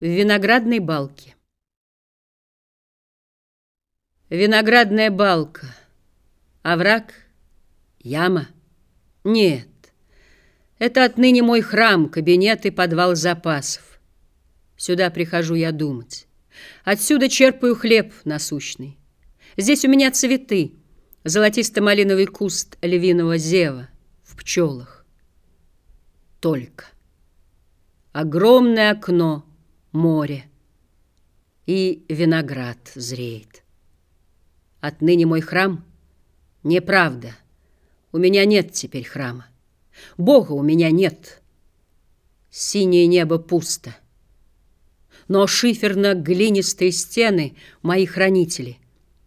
В виноградной балке. Виноградная балка. Овраг? Яма? Нет. Это отныне мой храм, кабинет и подвал запасов. Сюда прихожу я думать. Отсюда черпаю хлеб насущный. Здесь у меня цветы, золотисто-малиновый куст львиного зева в пчелах. Только. Огромное окно — море, и виноград зреет. Отныне мой храм — неправда. У меня нет теперь храма. Бога у меня нет. Синее небо пусто. Но шиферно-глинистые стены — мои хранители.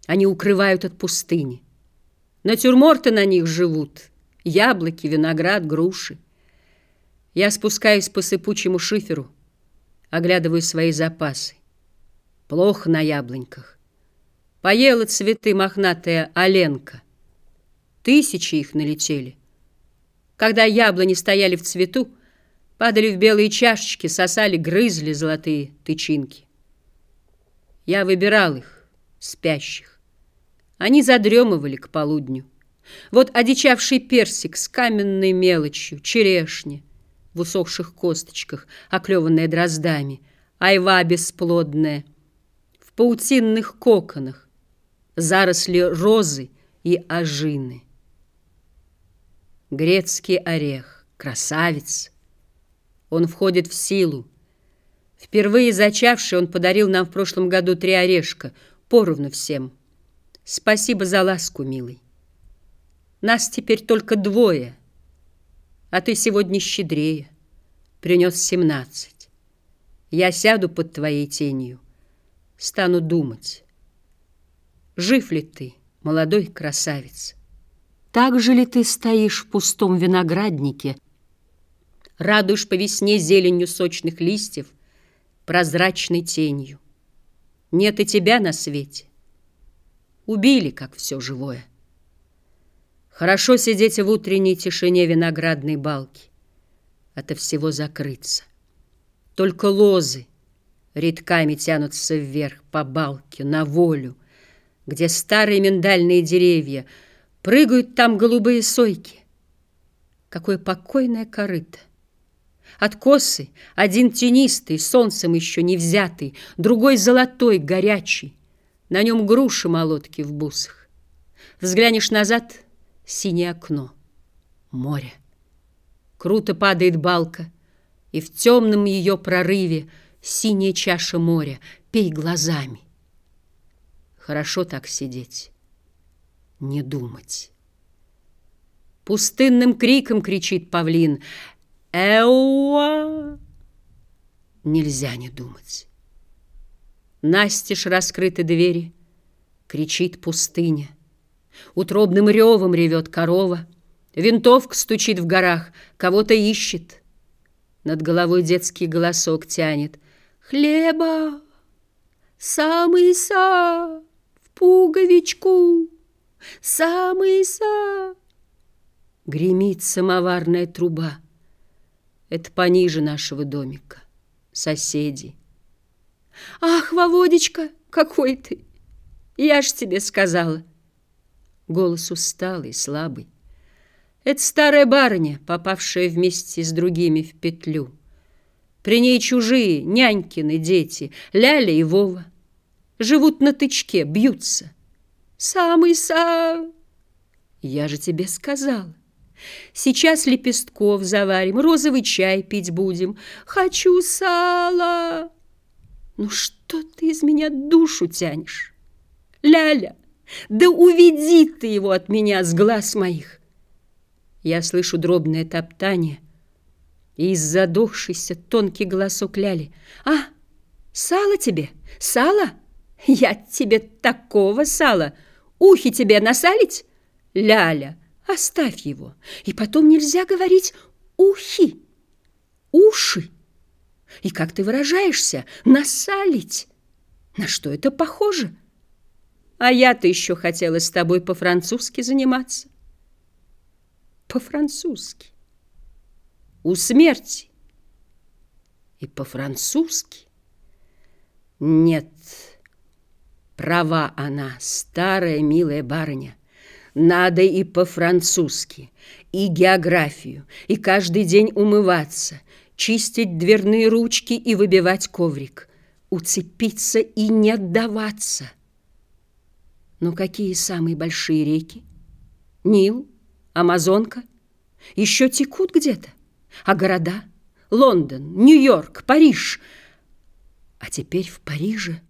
Они укрывают от пустыни. Натюрморты на них живут. Яблоки, виноград, груши. Я спускаюсь по сыпучему шиферу — оглядываю свои запасы. Плохо на яблоньках. Поела цветы мохнатая оленка. Тысячи их налетели. Когда яблони стояли в цвету, падали в белые чашечки, сосали, грызли золотые тычинки. Я выбирал их, спящих. Они задремывали к полудню. Вот одичавший персик с каменной мелочью, черешня — в усохших косточках, оклеванная дроздами, айва бесплодная, в паутинных коконах, заросли розы и ожины. Грецкий орех, красавец. Он входит в силу. Впервые зачавший он подарил нам в прошлом году три орешка, поровну всем. Спасибо за ласку, милый. Нас теперь только двое — а ты сегодня щедрее, принес семнадцать. Я сяду под твоей тенью, стану думать. Жив ли ты, молодой красавец? Так же ли ты стоишь в пустом винограднике, Радуешь по весне зеленью сочных листьев, Прозрачной тенью? Нет и тебя на свете. Убили, как все живое. Хорошо сидеть в утренней тишине виноградной балки. Ото всего закрыться. Только лозы редками тянутся вверх по балке, на волю, где старые миндальные деревья, прыгают там голубые сойки. Какое покойное корыто! Откосы, один тенистый, солнцем еще не взятый, другой золотой, горячий. На нем груши молотки в бусах. Взглянешь назад — синее окно, море. Круто падает балка, и в темном ее прорыве синяя чаша моря. Пей глазами. Хорошо так сидеть, не думать. Пустынным криком кричит павлин «Эуа!» Нельзя не думать. Настежь раскрыты двери, кричит пустыня. Утробным ревом ревет корова, Винтовка стучит в горах, кого-то ищет. Над головой детский голосок тянет. Хлеба, самый са, в пуговичку, самый са. Гремит самоварная труба. Это пониже нашего домика. Соседи. Ах, Володечка, какой ты! Я ж тебе сказала. Голос усталый, слабый. Это старая барыня, попавшая вместе с другими в петлю. При ней чужие, нянькины дети, Ляля и Вова. Живут на тычке, бьются. Самый са... Я же тебе сказала. Сейчас лепестков заварим, розовый чай пить будем. Хочу сала. Ну что ты из меня душу тянешь? Ляля, да уведи ты его от меня с глаз моих. Я слышу дробное топтание, и из задохшейся тонкий голосок Ляли. А, сало тебе, сало? Я тебе такого сала. Ухи тебе насалить? Ляля, оставь его. И потом нельзя говорить ухи, уши. И как ты выражаешься, насалить? На что это похоже? А я-то еще хотела с тобой по-французски заниматься. По-французски. У смерти. И по-французски. Нет, права она, старая милая барыня. Надо и по-французски, и географию, и каждый день умываться, чистить дверные ручки и выбивать коврик, уцепиться и не отдаваться. Но какие самые большие реки? Нил, Амазонка? Еще текут где-то? А города? Лондон, Нью-Йорк, Париж. А теперь в Париже